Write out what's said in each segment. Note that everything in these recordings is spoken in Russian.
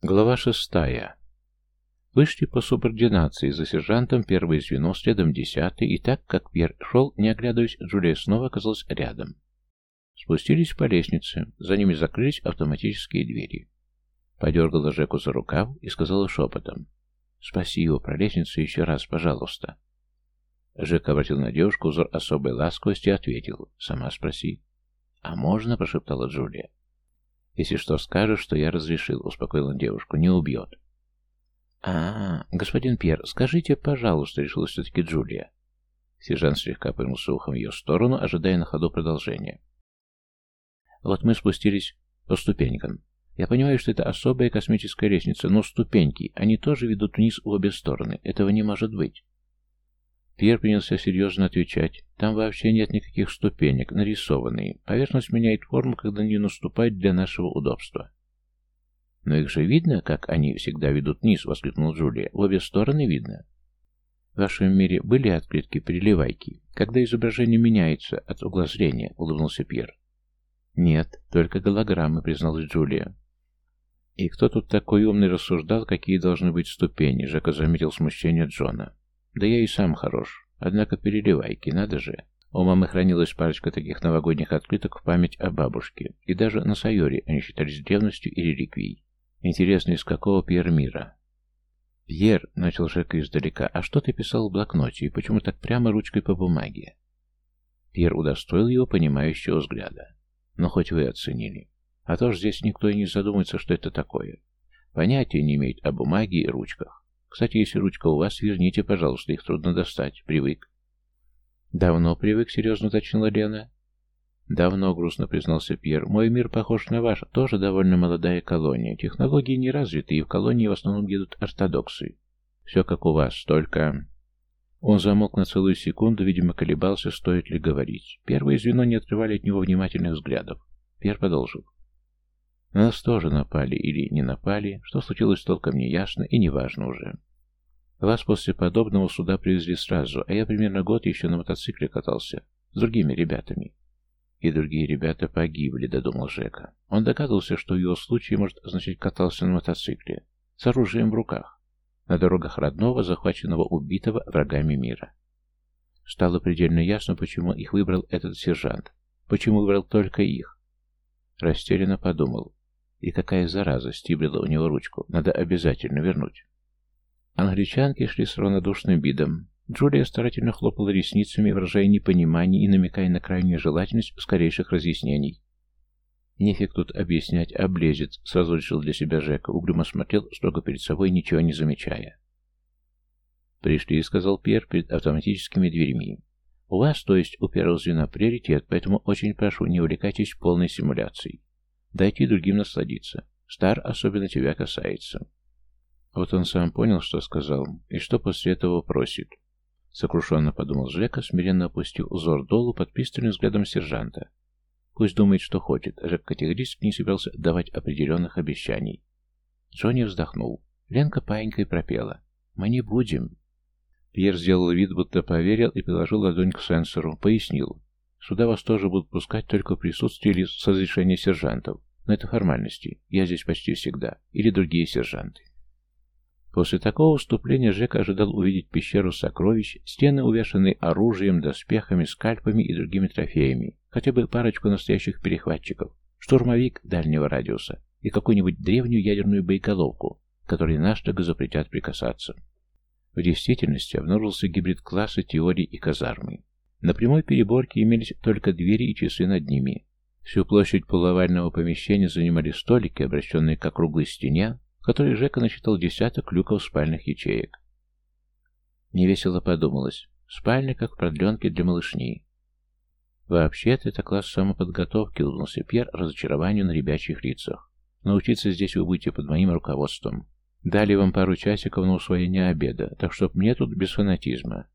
Глава шестая. Вышли по субординации за сержантом первое звено, следом десятый, и так как Пьер шел, не оглядываясь, Джулия снова оказалась рядом. Спустились по лестнице, за ними закрылись автоматические двери. Подергала Жеку за рукав и сказала шепотом. «Спаси его про лестницу еще раз, пожалуйста». Жек обратил на девушку узор особой ласковости и ответил. «Сама спроси». «А можно?» — прошептала Джулия. «Если что скажешь, что я разрешил», — успокоил он девушку. «Не убьет». «А, -а господин Пьер, скажите, пожалуйста», — решила все-таки Джулия. Сержант слегка повернулся ухом в ее сторону, ожидая на ходу продолжения. Вот мы спустились по ступенькам. Я понимаю, что это особая космическая лестница, но ступеньки, они тоже ведут вниз в обе стороны. Этого не может быть. Пьер принялся серьезно отвечать. Там вообще нет никаких ступенек, нарисованные. Поверхность меняет форму, когда нее наступает для нашего удобства. «Но их же видно, как они всегда ведут вниз», — воскликнул Джулия. «В обе стороны видно». «В вашем мире были открытки переливайки, когда изображение меняется от угла зрения», — улыбнулся Пьер. «Нет, только голограммы», — призналась Джулия. «И кто тут такой умный рассуждал, какие должны быть ступени?» Жека заметил смущение Джона. «Да я и сам хорош. Однако переливайки, надо же. У мамы хранилась парочка таких новогодних открыток в память о бабушке. И даже на Сайоре они считались древностью и реликвией. Интересно, из какого Пьер мира?» «Пьер», — начал Жека издалека, — «а что ты писал в блокноте, и почему так прямо ручкой по бумаге?» Пьер удостоил его понимающего взгляда. «Но хоть вы оценили. А то ж здесь никто и не задумается, что это такое. Понятия не имеет о бумаге и ручках. Кстати, если ручка у вас, верните, пожалуйста, их трудно достать. Привык. Давно привык, серьезно уточнила Лена. Давно, грустно признался Пьер. Мой мир похож на ваш, тоже довольно молодая колония. Технологии не развиты, и в колонии в основном едут ортодоксы. Все как у вас, только... Он замолк на целую секунду, видимо, колебался, стоит ли говорить. Первое звено не отрывали от него внимательных взглядов. Пьер продолжил. На нас тоже напали или не напали, что случилось толком не ясно и не важно уже. Вас после подобного суда привезли сразу, а я примерно год еще на мотоцикле катался, с другими ребятами. И другие ребята погибли, додумал Жека. Он догадывался, что в его случае может означать катался на мотоцикле, с оружием в руках, на дорогах родного, захваченного, убитого врагами мира. Стало предельно ясно, почему их выбрал этот сержант, почему выбрал только их. Растерянно подумал, и какая зараза стибрила у него ручку. Надо обязательно вернуть. Англичанки шли с равнодушным видом. Джулия старательно хлопала ресницами, выражая непонимание и намекая на крайнюю желательность скорейших разъяснений. Нефиг тут объяснять, облезет, сразу решил для себя Жека, угрюмо смотрел строго перед собой, ничего не замечая. «Пришли», — сказал Пьер перед автоматическими дверьми. «У вас, то есть у первого звена, приоритет, поэтому очень прошу, не увлекайтесь полной симуляцией. Дайте другим насладиться. Стар особенно тебя касается. Вот он сам понял, что сказал, и что после этого просит. Сокрушенно подумал Жека, смиренно опустив узор долу под пристальным взглядом сержанта. Пусть думает, что хочет. Жек категорически не собирался давать определенных обещаний. Джонни вздохнул. Ленка паенькой пропела. «Мы не будем». Пьер сделал вид, будто поверил, и приложил ладонь к сенсору. Пояснил. Сюда вас тоже будут пускать только в присутствии или с разрешения сержантов. Но это формальности. Я здесь почти всегда. Или другие сержанты. После такого вступления Жека ожидал увидеть пещеру сокровищ, стены, увешанные оружием, доспехами, скальпами и другими трофеями, хотя бы парочку настоящих перехватчиков, штурмовик дальнего радиуса и какую-нибудь древнюю ядерную боеголовку, которой наштага запретят прикасаться. В действительности обнаружился гибрид класса теории и казармы. На прямой переборке имелись только двери и часы над ними. Всю площадь полуовального помещения занимали столики, обращенные к округлой стене, в которой Жека насчитал десяток люков спальных ячеек. Невесело подумалось. Спальня, как продленки для малышни. Вообще-то это класс самоподготовки, улыбнулся Пьер разочарованию на ребячьих лицах. Научиться здесь вы будете под моим руководством. Дали вам пару часиков на усвоение обеда, так что мне тут без фанатизма.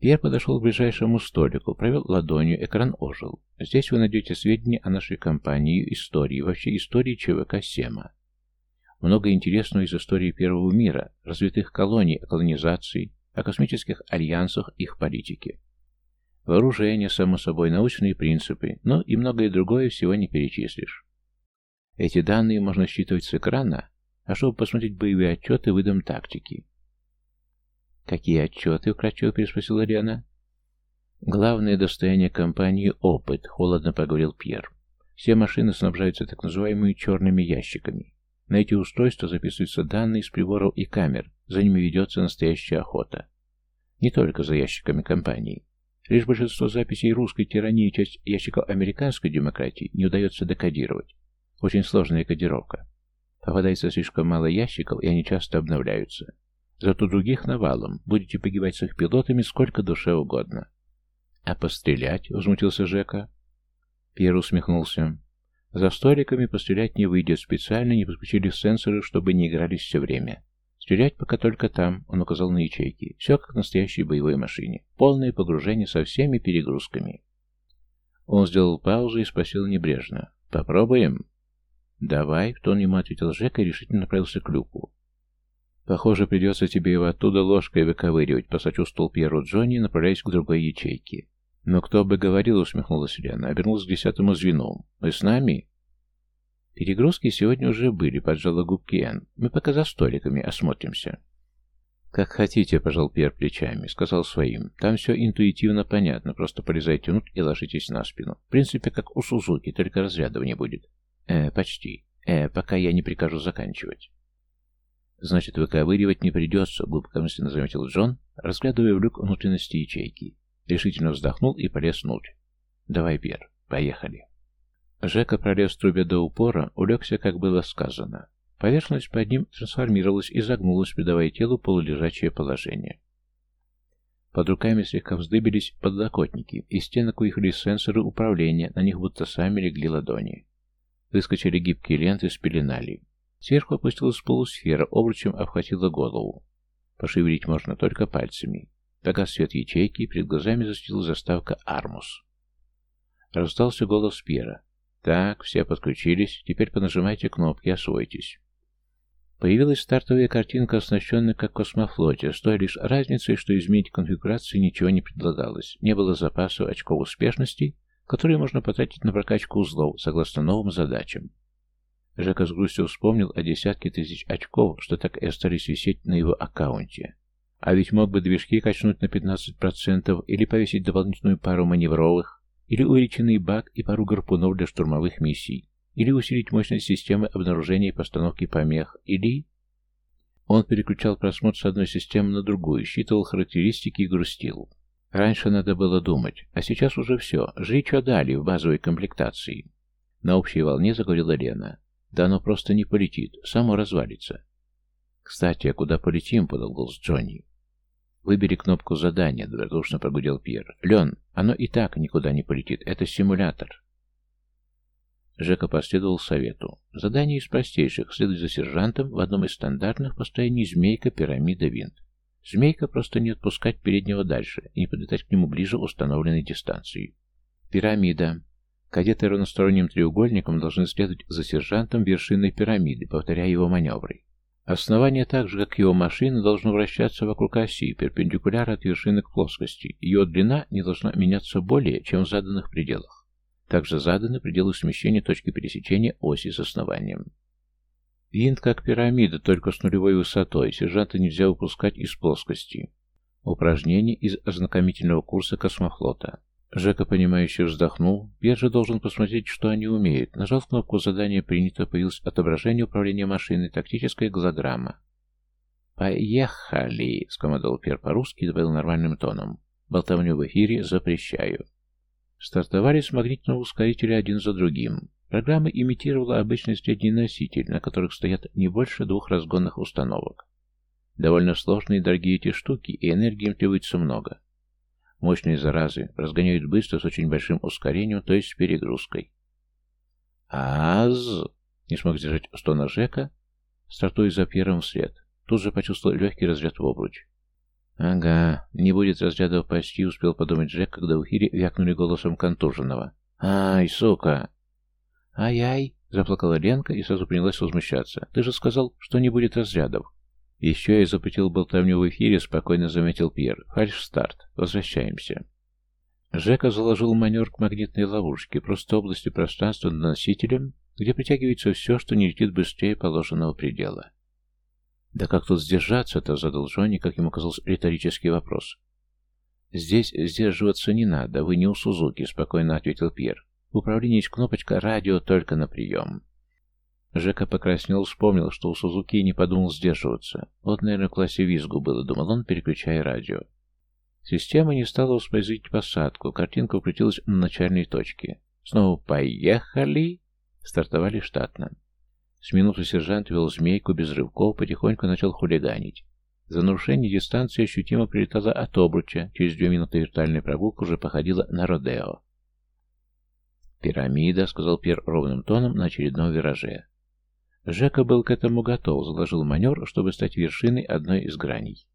Пьер подошел к ближайшему столику, провел ладонью, экран ожил. Здесь вы найдете сведения о нашей компании, истории, вообще истории ЧВК «Сема». Много интересного из истории Первого мира, развитых колоний, о колонизации, о космических альянсах, их политике. Вооружение, само собой, научные принципы, но и многое другое всего не перечислишь. Эти данные можно считывать с экрана, а чтобы посмотреть боевые отчеты, выдам тактики. «Какие отчеты?» — вкратчиво переспросила Лена. «Главное достояние компании — опыт», — холодно проговорил Пьер. «Все машины снабжаются так называемыми черными ящиками. На эти устройства записываются данные с приборов и камер, за ними ведется настоящая охота. Не только за ящиками компании. Лишь большинство записей русской тирании часть ящиков американской демократии не удается декодировать. Очень сложная кодировка. Попадается слишком мало ящиков, и они часто обновляются. Зато других навалом. Будете погибать с их пилотами сколько душе угодно. «А пострелять?» — возмутился Жека. Пьер усмехнулся. «За столиками пострелять не выйдет. Специально не подключили сенсоры, чтобы не игрались все время. Стрелять пока только там», — он указал на ячейки. «Все как в настоящей боевой машине. Полное погружение со всеми перегрузками». Он сделал паузу и спросил небрежно. «Попробуем?» «Давай», — в тон ему ответил Жека и решительно направился к люку. «Похоже, придется тебе его оттуда ложкой выковыривать», — посочувствовал Пьеру Джонни, направляясь к другой ячейке. «Но кто бы говорил», — усмехнулась Лена, обернулась к десятому звену. «Вы с нами?» «Перегрузки сегодня уже были», — поджала губки Энн. «Мы пока за столиками осмотримся». «Как хотите», — пожал Пьер плечами, — сказал своим. «Там все интуитивно понятно, просто полезайте внутрь и ложитесь на спину. В принципе, как у Сузуки, только разрядов не будет». «Э, почти. Э, пока я не прикажу заканчивать». «Значит, выковыривать не придется», — глубокомысленно заметил Джон, разглядывая в люк внутренности ячейки. Решительно вздохнул и полез внутрь. «Давай, Пьер, поехали». Жека пролез в трубе до упора, улегся, как было сказано. Поверхность под ним трансформировалась и загнулась, придавая телу полулежачее положение. Под руками слегка вздыбились подлокотники, из стенок выехали сенсоры управления, на них будто сами легли ладони. Выскочили гибкие ленты, спеленали. Сверху опустилась полусфера, обручем обхватила голову. Пошевелить можно только пальцами. Погас свет ячейки, перед глазами застила заставка «Армус». Раздался голос Пьера. «Так, все подключились, теперь понажимайте кнопки, освойтесь». Появилась стартовая картинка, оснащенная как космофлоте, с той лишь разницей, что изменить конфигурацию ничего не предлагалось. Не было запаса очков успешности, которые можно потратить на прокачку узлов, согласно новым задачам. Жека с грустью вспомнил о десятке тысяч очков, что так и остались висеть на его аккаунте. А ведь мог бы движки качнуть на 15% или повесить дополнительную пару маневровых, или увеличенный бак и пару гарпунов для штурмовых миссий, или усилить мощность системы обнаружения и постановки помех, или... Он переключал просмотр с одной системы на другую, считывал характеристики и грустил. Раньше надо было думать, а сейчас уже все, жить что дали в базовой комплектации. На общей волне заговорила Лена. Да оно просто не полетит, само развалится. «Кстати, а куда полетим?» — подал голос Джонни. «Выбери кнопку задания», — добродушно прогудел Пьер. «Лен, оно и так никуда не полетит. Это симулятор». Жека последовал совету. Задание из простейших. Следуй за сержантом в одном из стандартных построений змейка, пирамида, винт. Змейка просто не отпускать переднего дальше и не подлетать к нему ближе установленной дистанции. Пирамида. Кадеты равносторонним треугольником должны следовать за сержантом вершиной пирамиды, повторяя его маневры. Основание, так же как его машина, должно вращаться вокруг оси, перпендикуляра от вершины к плоскости. Ее длина не должна меняться более, чем в заданных пределах. Также заданы пределы смещения точки пересечения оси с основанием. Винт как пирамида, только с нулевой высотой. Сержанта нельзя выпускать из плоскости. Упражнение из ознакомительного курса космофлота. Жека, понимающе вздохнул. Я же должен посмотреть, что они умеют. Нажал кнопку задания «Принято», появилось отображение управления машиной, тактическая голограмма. «Поехали!» — скомандовал Пер по-русски и добавил нормальным тоном. «Болтовню в эфире запрещаю». Стартовали с магнитного ускорителя один за другим. Программа имитировала обычный средний носитель, на которых стоят не больше двух разгонных установок. Довольно сложные и дорогие эти штуки, и энергии им требуется много. Мощные заразы разгоняют быстро с очень большим ускорением, то есть с перегрузкой. «Аз!» — не смог сдержать стона Жека, стартуя за первым вслед. Тут же почувствовал легкий разряд в обруч. «Ага, не будет разрядов почти», — успел подумать Джек, когда в эфире вякнули голосом контуженного. «Ай, сука!» «Ай-ай!» — заплакала Ленка и сразу принялась возмущаться. «Ты же сказал, что не будет разрядов!» «Еще я запретил болтовню в эфире», — спокойно заметил Пьер. «Фальш-старт. Возвращаемся». Жека заложил манер к магнитной ловушке, просто области пространства над носителем, где притягивается все, что не летит быстрее положенного предела. «Да как тут сдержаться-то?» — задал Джонни, как ему казалось, риторический вопрос. «Здесь сдерживаться не надо, вы не у Сузуки», — спокойно ответил Пьер. «В управлении есть кнопочка «Радио только на прием». Жека покраснел, вспомнил, что у Сузуки не подумал сдерживаться. Вот, наверное, в классе визгу было, думал он, переключая радио. Система не стала воспроизводить посадку, картинка укрутилась на начальной точке. Снова «Поехали!» Стартовали штатно. С минуту сержант вел змейку без рывков, потихоньку начал хулиганить. За нарушение дистанции ощутимо прилетала от обруча, через две минуты виртуальная прогулка уже походила на Родео. «Пирамида», — сказал Пьер ровным тоном на очередном вираже. Жека был к этому готов, заложил маневр, чтобы стать вершиной одной из граней.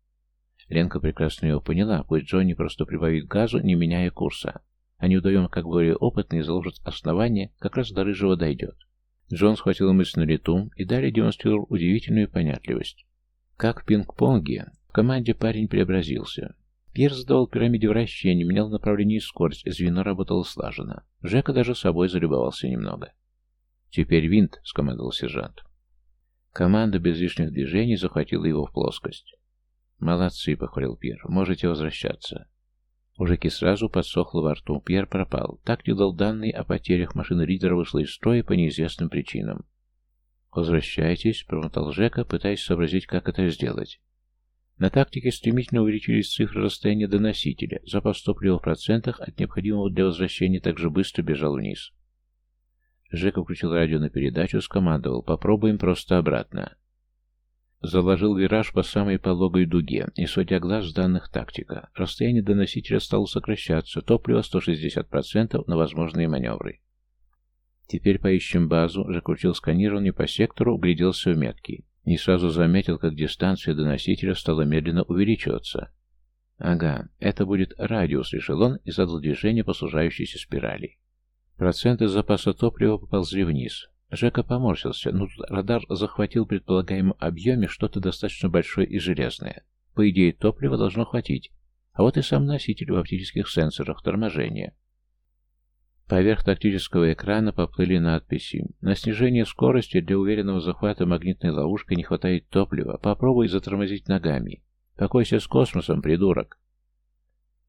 Ленка прекрасно его поняла, пусть Джонни просто прибавит газу, не меняя курса. Они вдвоем, как более опытные, заложат основание, как раз до рыжего дойдет. Джон схватил мысль на лету и далее демонстрировал удивительную понятливость. Как в пинг-понге, в команде парень преобразился. Пьер задавал пирамиде вращение, менял направление и скорость, звено работало слаженно. Жека даже собой залюбовался немного. «Теперь винт», — скомандовал сержант. Команда без лишних движений захватила его в плоскость. «Молодцы», — похвалил Пьер, — «можете возвращаться». У Жеки сразу подсохло во рту. Пьер пропал. Так не дал данные о потерях. Машина лидера вышла из строя по неизвестным причинам. «Возвращайтесь», — промотал Жека, пытаясь сообразить, как это сделать. На тактике стремительно увеличились цифры расстояния до носителя. Запас топлива в процентах от необходимого для возвращения также быстро бежал вниз. Жека включил радио на передачу, скомандовал «Попробуем просто обратно». Заложил вираж по самой пологой дуге, не сводя глаз с данных тактика. Расстояние до носителя стало сокращаться, топливо 160% на возможные маневры. Теперь поищем базу, же крутил сканирование по сектору, угляделся в метки. Не сразу заметил, как дистанция до носителя стала медленно увеличиваться. Ага, это будет радиус, решил он и задал движение по сужающейся спирали. Проценты запаса топлива поползли вниз. Жека поморщился, но тут радар захватил в предполагаемом объеме что-то достаточно большое и железное. По идее, топлива должно хватить. А вот и сам носитель в оптических сенсорах торможения. Поверх тактического экрана поплыли надписи. На снижение скорости для уверенного захвата магнитной ловушкой не хватает топлива. Попробуй затормозить ногами. Покойся с космосом, придурок.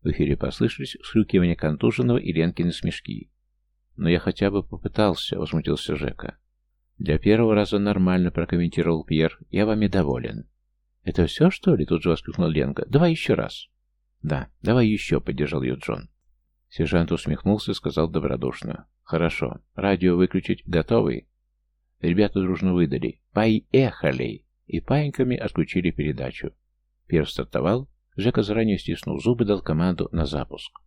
В эфире послышались схрюкивания контуженного и Ленкины смешки. «Но я хотя бы попытался», — возмутился Жека. «Для первого раза нормально», — прокомментировал Пьер. «Я вами доволен». «Это все, что ли?» — тут же воскликнул Ленка. «Давай еще раз». «Да, давай еще», — поддержал ее Джон. Сержант усмехнулся и сказал добродушно. «Хорошо. Радио выключить. Готовы?» Ребята дружно выдали. «Поехали!» И паиньками отключили передачу. Пьер стартовал. Жека заранее стиснул зубы, дал команду на запуск.